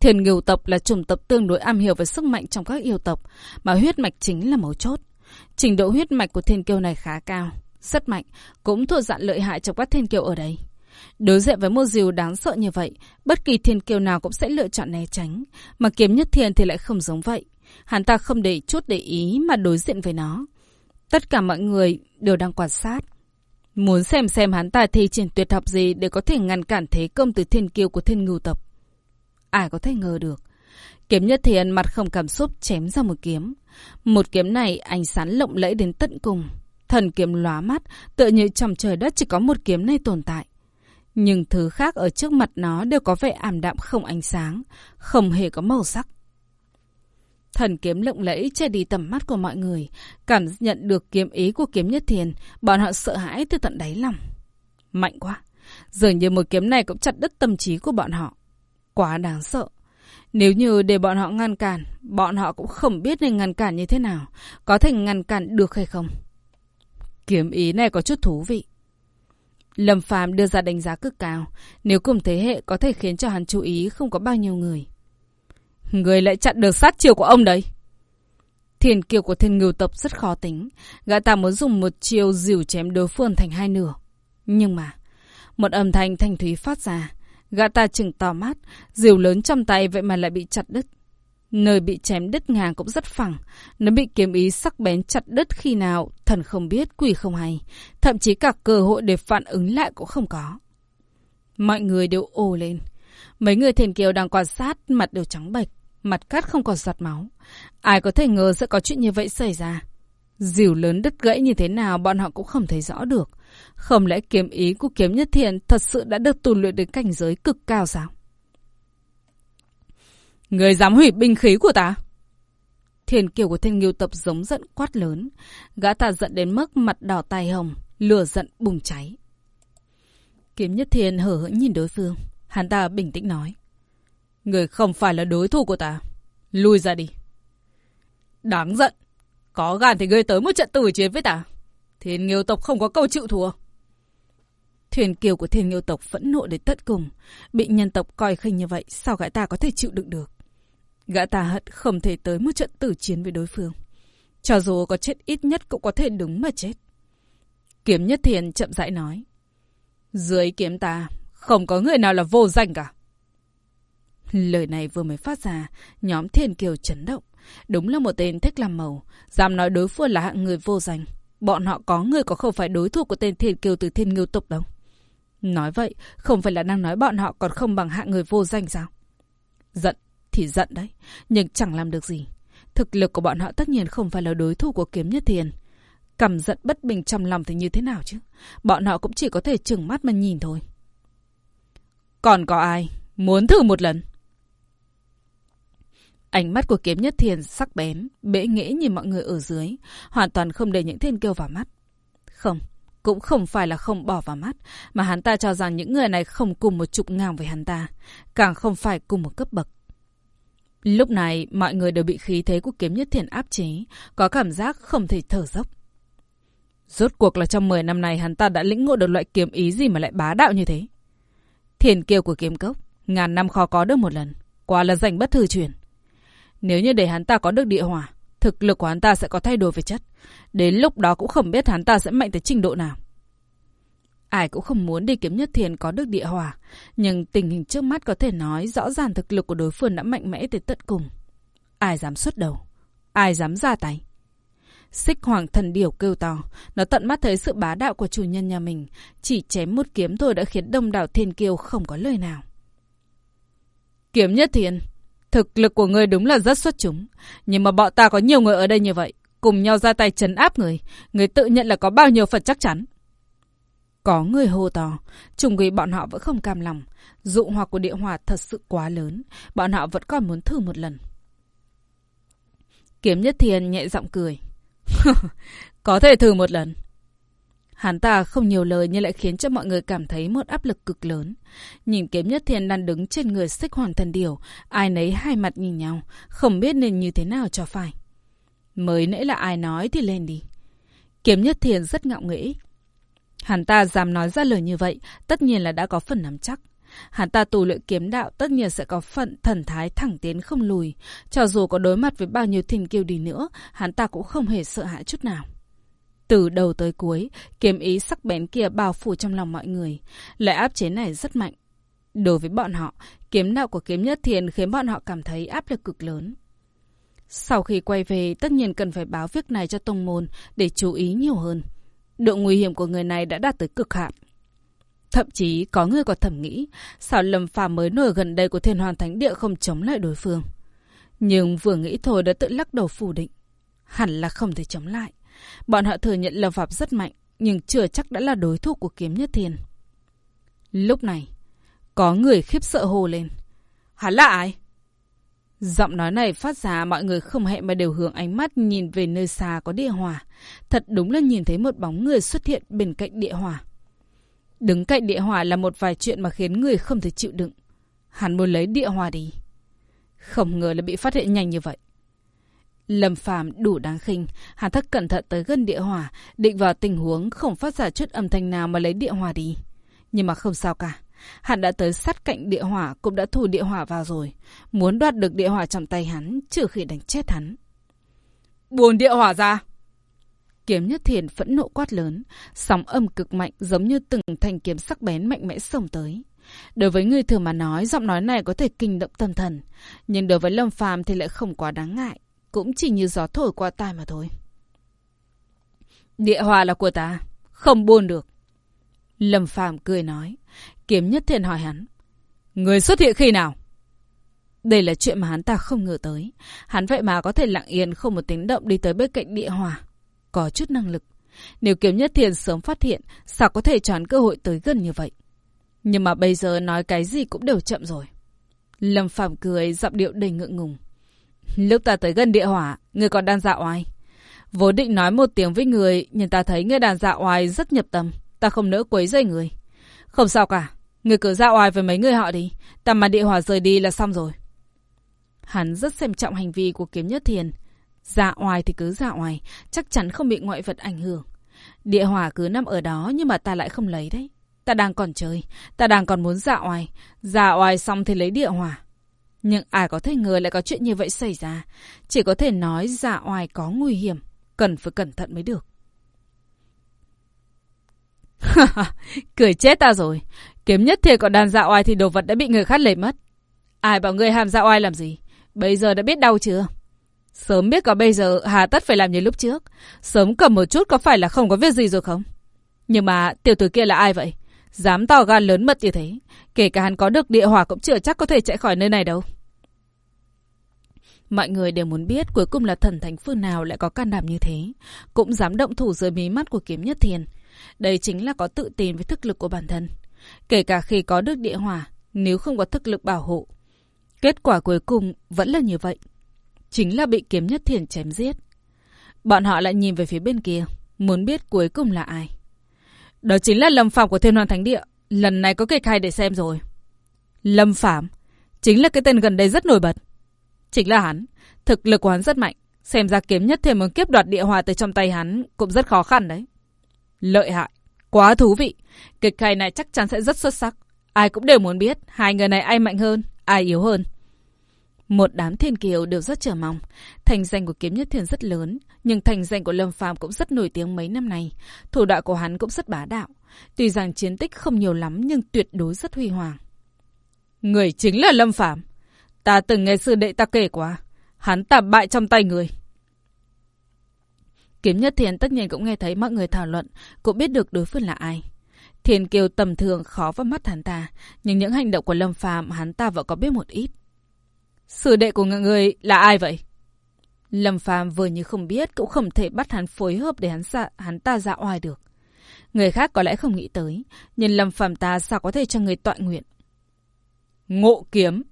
Thiên ngưu tộc là chủng tộc tương đối am hiểu về sức mạnh trong các yêu tộc, mà huyết mạch chính là mấu chốt. Trình độ huyết mạch của thiên kiêu này khá cao, rất mạnh, cũng thuộc dạng lợi hại trong các thiên kiêu ở đây. Đối diện với một diều đáng sợ như vậy, bất kỳ thiên kiêu nào cũng sẽ lựa chọn né tránh, mà kiếm nhất thiên thì lại không giống vậy. Hắn ta không để chút để ý mà đối diện với nó. Tất cả mọi người đều đang quan sát. Muốn xem xem hắn ta thi triển tuyệt học gì để có thể ngăn cản thế công từ thiên kiêu của thiên ngưu tộc. Ai có thể ngờ được. Kiếm nhất thiên mặt không cảm xúc chém ra một kiếm. Một kiếm này ánh sáng lộng lẫy đến tận cùng. Thần kiếm lóa mắt, tựa như trong trời đất chỉ có một kiếm này tồn tại. Nhưng thứ khác ở trước mặt nó đều có vẻ ảm đạm không ánh sáng, không hề có màu sắc. Thần kiếm lộng lẫy che đi tầm mắt của mọi người, cảm nhận được kiếm ý của kiếm nhất thiền, bọn họ sợ hãi từ tận đáy lòng. Mạnh quá, dường như một kiếm này cũng chặt đứt tâm trí của bọn họ. Quá đáng sợ. Nếu như để bọn họ ngăn cản, bọn họ cũng không biết nên ngăn cản như thế nào, có thể ngăn cản được hay không. Kiếm ý này có chút thú vị. Lâm Phàm đưa ra đánh giá cực cao, nếu cùng thế hệ có thể khiến cho hắn chú ý không có bao nhiêu người. Người lại chặn được sát chiều của ông đấy. Thiền kiều của thiên ngưu tộc rất khó tính, gã ta muốn dùng một chiều dìu chém đối phương thành hai nửa. Nhưng mà, một âm thanh thanh thúy phát ra, gã ta chừng to mắt, rìu lớn trong tay vậy mà lại bị chặt đứt. Nơi bị chém đứt ngang cũng rất phẳng. Nó bị kiếm ý sắc bén chặt đứt khi nào, thần không biết, quỷ không hay. Thậm chí cả cơ hội để phản ứng lại cũng không có. Mọi người đều ồ lên. Mấy người thiền kiều đang quan sát, mặt đều trắng bệch, mặt cắt không còn giọt máu. Ai có thể ngờ sẽ có chuyện như vậy xảy ra. Dìu lớn đứt gãy như thế nào bọn họ cũng không thấy rõ được. Không lẽ kiếm ý của kiếm nhất thiện thật sự đã được tu luyện đến cảnh giới cực cao sao? Người dám hủy binh khí của ta? Thiền kiều của thiên nghiêu tập giống giận quát lớn. Gã ta giận đến mức mặt đỏ tai hồng, lửa giận bùng cháy. Kiếm nhất thiền hở hững nhìn đối phương. Hắn ta bình tĩnh nói. Người không phải là đối thủ của ta. Lui ra đi. Đáng giận. Có gan thì gây tới một trận tử chiến với ta. Thiên nghiêu tộc không có câu chịu thua. Thuyền kiều của thiên nghiêu tộc phẫn nộ đến tận cùng. Bị nhân tộc coi khinh như vậy, sao gã ta có thể chịu đựng được? Gã ta hận không thể tới một trận tử chiến với đối phương. Cho dù có chết ít nhất cũng có thể đứng mà chết. Kiếm Nhất Thiền chậm rãi nói. Dưới kiếm ta, không có người nào là vô danh cả. Lời này vừa mới phát ra, nhóm Thiên Kiều chấn động. Đúng là một tên thích làm màu, dám nói đối phương là hạng người vô danh. Bọn họ có người có không phải đối thủ của tên Thiên Kiều từ Thiên Ngưu Tục đâu. Nói vậy, không phải là đang nói bọn họ còn không bằng hạng người vô danh sao? Giận thì giận đấy, nhưng chẳng làm được gì. Thực lực của bọn họ tất nhiên không phải là đối thủ của kiếm nhất thiền. Cầm giận bất bình trong lòng thì như thế nào chứ? Bọn họ cũng chỉ có thể chừng mắt mà nhìn thôi. Còn có ai muốn thử một lần? Ánh mắt của kiếm nhất thiền sắc bén, bể nghĩ nhìn mọi người ở dưới, hoàn toàn không để những thiên kêu vào mắt. Không, cũng không phải là không bỏ vào mắt, mà hắn ta cho rằng những người này không cùng một chục ngang với hắn ta, càng không phải cùng một cấp bậc. Lúc này, mọi người đều bị khí thế của kiếm nhất thiền áp chế, có cảm giác không thể thở dốc. Rốt cuộc là trong 10 năm này hắn ta đã lĩnh ngộ được loại kiếm ý gì mà lại bá đạo như thế. Thiền kiều của kiếm cốc, ngàn năm khó có được một lần, quả là giành bất thư truyền. Nếu như để hắn ta có được địa hỏa, thực lực của hắn ta sẽ có thay đổi về chất. Đến lúc đó cũng không biết hắn ta sẽ mạnh tới trình độ nào. Ai cũng không muốn đi kiếm nhất thiền có được địa hỏa, nhưng tình hình trước mắt có thể nói rõ ràng thực lực của đối phương đã mạnh mẽ tới tận cùng. Ai dám xuất đầu? Ai dám ra tay? Xích hoàng thần điểu kêu to, nó tận mắt thấy sự bá đạo của chủ nhân nhà mình, chỉ chém một kiếm thôi đã khiến đông đảo thiên kiêu không có lời nào. Kiếm nhất thiền, thực lực của người đúng là rất xuất chúng, nhưng mà bọn ta có nhiều người ở đây như vậy, cùng nhau ra tay trấn áp người, người tự nhận là có bao nhiêu phần chắc chắn. Có người hô to, trùng vì bọn họ vẫn không cam lòng. Dụ hoặc của địa hòa thật sự quá lớn, bọn họ vẫn còn muốn thử một lần. Kiếm Nhất Thiên nhẹ giọng cười. Có thể thử một lần. Hắn ta không nhiều lời nhưng lại khiến cho mọi người cảm thấy một áp lực cực lớn. Nhìn kiếm nhất thiên đang đứng trên người xích hoàng thần điều, ai nấy hai mặt nhìn nhau, không biết nên như thế nào cho phải. Mới nãy là ai nói thì lên đi. Kiếm nhất thiên rất ngạo nghễ, Hắn ta dám nói ra lời như vậy, tất nhiên là đã có phần nắm chắc. Hắn ta tù luyện kiếm đạo tất nhiên sẽ có phận thần thái thẳng tiến không lùi. Cho dù có đối mặt với bao nhiêu thình kiêu đi nữa, hắn ta cũng không hề sợ hãi chút nào. Từ đầu tới cuối, kiếm ý sắc bén kia bao phủ trong lòng mọi người. lại áp chế này rất mạnh. Đối với bọn họ, kiếm đạo của kiếm nhất thiền khiến bọn họ cảm thấy áp lực cực lớn. Sau khi quay về, tất nhiên cần phải báo việc này cho tông môn để chú ý nhiều hơn. Độ nguy hiểm của người này đã đạt tới cực hạn. Thậm chí có người còn thẩm nghĩ sao lầm Phàm mới nổi gần đây của Thiên Hoàn Thánh Địa không chống lại đối phương. Nhưng vừa nghĩ thôi đã tự lắc đầu phủ định. Hẳn là không thể chống lại. Bọn họ thừa nhận Lâm Phàm rất mạnh, nhưng chưa chắc đã là đối thủ của kiếm nhất thiên. Lúc này, có người khiếp sợ hồ lên. Hắn là ai? Giọng nói này phát ra mọi người không hẹn mà đều hướng ánh mắt nhìn về nơi xa có địa hỏa. Thật đúng là nhìn thấy một bóng người xuất hiện bên cạnh địa hỏa. Đứng cạnh địa hỏa là một vài chuyện mà khiến người không thể chịu đựng. Hắn muốn lấy địa hỏa đi. Không ngờ là bị phát hiện nhanh như vậy. Lâm Phàm đủ đáng khinh, hắn thất cẩn thận tới gần địa hỏa, định vào tình huống không phát ra chút âm thanh nào mà lấy địa hỏa đi. Nhưng mà không sao cả. Hắn đã tới sát cạnh địa hỏa cũng đã thủ địa hỏa vào rồi. Muốn đoạt được địa hỏa trong tay hắn, trừ khi đánh chết hắn. Buồn địa hỏa ra! Kiếm nhất thiền phẫn nộ quát lớn, sóng âm cực mạnh giống như từng thanh kiếm sắc bén mạnh mẽ xông tới. Đối với người thường mà nói, giọng nói này có thể kinh động tâm thần. Nhưng đối với Lâm phàm thì lại không quá đáng ngại. Cũng chỉ như gió thổi qua tai mà thôi. Địa hòa là của ta, không buôn được. Lâm phàm cười nói. Kiếm nhất thiền hỏi hắn. Người xuất hiện khi nào? Đây là chuyện mà hắn ta không ngờ tới. Hắn vậy mà có thể lặng yên không một tiếng động đi tới bên cạnh địa Hòa, Có chút năng lực. Nếu kiếm nhất thiền sớm phát hiện, sao có thể chọn cơ hội tới gần như vậy? Nhưng mà bây giờ nói cái gì cũng đều chậm rồi. Lâm Phạm cười, giọng điệu đầy ngượng ngùng. Lúc ta tới gần địa hỏa, người còn đang dạo oai. Vốn định nói một tiếng với người, nhưng ta thấy người đàn dạo oai rất nhập tâm. Ta không nỡ quấy rầy người. Không sao cả, Người cứ dạo oai với mấy người họ đi. ta mà địa hỏa rời đi là xong rồi. Hắn rất xem trọng hành vi của kiếm nhất thiền. Dạ oai thì cứ dạ oai, chắc chắn không bị ngoại vật ảnh hưởng. Địa hỏa cứ nằm ở đó nhưng mà ta lại không lấy đấy. Ta đang còn chơi, ta đang còn muốn dạ oai. Dạ oai xong thì lấy địa hỏa. Nhưng ai có thể ngờ lại có chuyện như vậy xảy ra. Chỉ có thể nói dạ oai có nguy hiểm, cần phải cẩn thận mới được. Cười chết ta rồi. Kiếm nhất thiệt còn đàn dạo oai thì đồ vật đã bị người khác lấy mất. Ai bảo ngươi ham dạo oai làm gì? Bây giờ đã biết đau chưa? Sớm biết có bây giờ hà tất phải làm như lúc trước. Sớm cầm một chút có phải là không có việc gì rồi không? Nhưng mà tiểu tử kia là ai vậy? Dám to gan lớn mật như thế. Kể cả hắn có được địa hỏa cũng chưa chắc có thể chạy khỏi nơi này đâu. Mọi người đều muốn biết cuối cùng là thần thánh phương nào lại có can đảm như thế. Cũng dám động thủ dưới mí mắt của kiếm nhất thiền. Đây chính là có tự tin với thức lực của bản thân. Kể cả khi có được địa hỏa, nếu không có thức lực bảo hộ. Kết quả cuối cùng vẫn là như vậy. Chính là bị kiếm nhất thiền chém giết. Bọn họ lại nhìn về phía bên kia, muốn biết cuối cùng là ai. Đó chính là Lâm Phạm của Thiên Hoàn Thánh Địa. Lần này có kịch hay để xem rồi. Lâm Phạm, chính là cái tên gần đây rất nổi bật. Chính là hắn, thực lực của hắn rất mạnh. Xem ra kiếm nhất thêm muốn kiếp đoạt địa hòa từ trong tay hắn cũng rất khó khăn đấy. Lợi hại, quá thú vị. Kịch hay này chắc chắn sẽ rất xuất sắc. Ai cũng đều muốn biết hai người này ai mạnh hơn, ai yếu hơn. Một đám thiên kiều đều rất chờ mong. Thành danh của kiếm nhất thiền rất lớn, nhưng thành danh của Lâm Phàm cũng rất nổi tiếng mấy năm nay. Thủ đoạn của hắn cũng rất bá đạo. Tuy rằng chiến tích không nhiều lắm nhưng tuyệt đối rất huy hoàng. Người chính là Lâm Phàm Ta từng nghe sư đệ ta kể quá Hắn ta bại trong tay người. Kiếm Nhất Thiền tất nhiên cũng nghe thấy mọi người thảo luận, cũng biết được đối phương là ai. thiên Kiều tầm thường khó vào mắt hắn ta, nhưng những hành động của Lâm Phàm hắn ta vẫn có biết một ít. Sư đệ của người là ai vậy? Lâm Phàm vừa như không biết cũng không thể bắt hắn phối hợp để hắn dạ, hắn ta dạ oai được. Người khác có lẽ không nghĩ tới, nhưng Lâm Phàm ta sao có thể cho người tọa nguyện? Ngộ kiếm.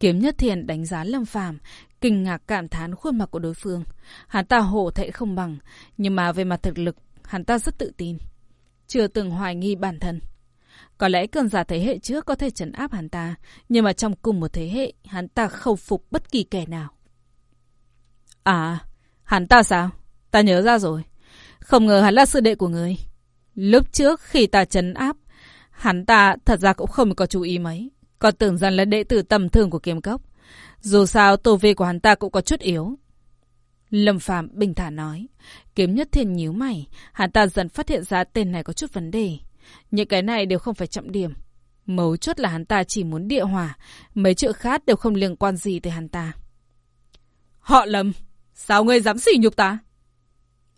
Kiếm Nhất Thiền đánh giá Lâm Phàm, kinh ngạc cảm thán khuôn mặt của đối phương. Hắn ta hổ thệ không bằng, nhưng mà về mặt thực lực, hắn ta rất tự tin. Chưa từng hoài nghi bản thân. Có lẽ cường giả thế hệ trước có thể trấn áp hắn ta, nhưng mà trong cùng một thế hệ, hắn ta không phục bất kỳ kẻ nào. À, hắn ta sao? Ta nhớ ra rồi. Không ngờ hắn là sư đệ của người. Lúc trước khi ta trấn áp, hắn ta thật ra cũng không có chú ý mấy. Còn tưởng rằng là đệ tử tầm thường của kiếm cốc. Dù sao, tổ vi của hắn ta cũng có chút yếu. Lâm Phạm bình thản nói. Kiếm nhất thiên nhíu mày. Hắn ta dần phát hiện ra tên này có chút vấn đề. Những cái này đều không phải trọng điểm. Mấu chốt là hắn ta chỉ muốn địa hỏa. Mấy chuyện khác đều không liên quan gì tới hắn ta. Họ lầm, sao ngươi dám sỉ nhục ta?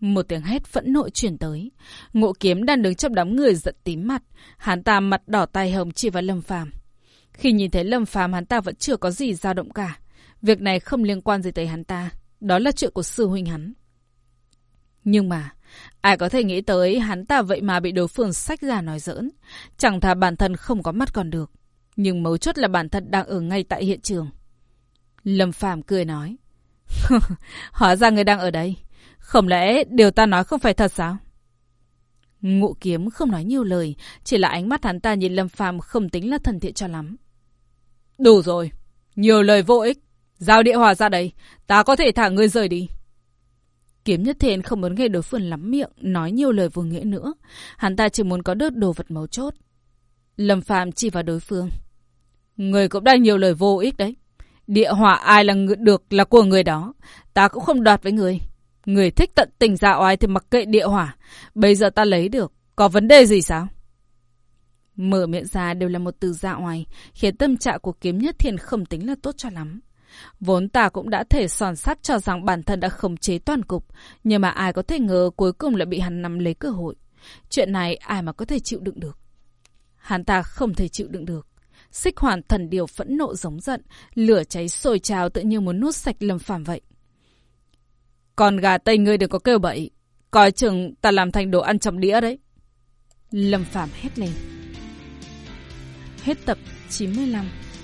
Một tiếng hét phẫn nộ chuyển tới. Ngộ kiếm đang đứng trong đám người giận tím mặt. Hắn ta mặt đỏ tay hồng chỉ vào Lâm Phàm. Khi nhìn thấy Lâm Phàm hắn ta vẫn chưa có gì dao động cả. Việc này không liên quan gì tới hắn ta. Đó là chuyện của sư huynh hắn. Nhưng mà, ai có thể nghĩ tới hắn ta vậy mà bị đối phương sách ra nói giỡn. Chẳng thà bản thân không có mắt còn được. Nhưng mấu chốt là bản thân đang ở ngay tại hiện trường. Lâm Phàm cười nói. Hóa ra người đang ở đây. Không lẽ điều ta nói không phải thật sao? Ngụ kiếm không nói nhiều lời, chỉ là ánh mắt hắn ta nhìn Lâm Phàm không tính là thân thiện cho lắm. Đủ rồi, nhiều lời vô ích. Giao địa hòa ra đây, ta có thể thả ngươi rời đi. Kiếm nhất thiện không muốn nghe đối phương lắm miệng, nói nhiều lời vô nghĩa nữa. Hắn ta chỉ muốn có đớt đồ vật mấu chốt. Lâm phạm chỉ vào đối phương. Người cũng đang nhiều lời vô ích đấy. Địa hỏa ai là người được là của người đó. Ta cũng không đoạt với người. Người thích tận tình dạo oai thì mặc kệ địa hỏa. Bây giờ ta lấy được. Có vấn đề gì sao? Mở miệng ra đều là một từ dạ oai, khiến tâm trạng của kiếm nhất thiền không tính là tốt cho lắm. Vốn ta cũng đã thể sòn sắt cho rằng bản thân đã khống chế toàn cục, nhưng mà ai có thể ngờ cuối cùng lại bị hắn nắm lấy cơ hội. Chuyện này ai mà có thể chịu đựng được. Hắn ta không thể chịu đựng được. Xích hoàn thần điều phẫn nộ giống giận, lửa cháy sôi trào tự như muốn nuốt sạch lâm phàm vậy. Còn gà tây ngươi đừng có kêu bậy, coi chừng ta làm thành đồ ăn trong đĩa đấy. Lâm phàm hét lên. Hết tập 95.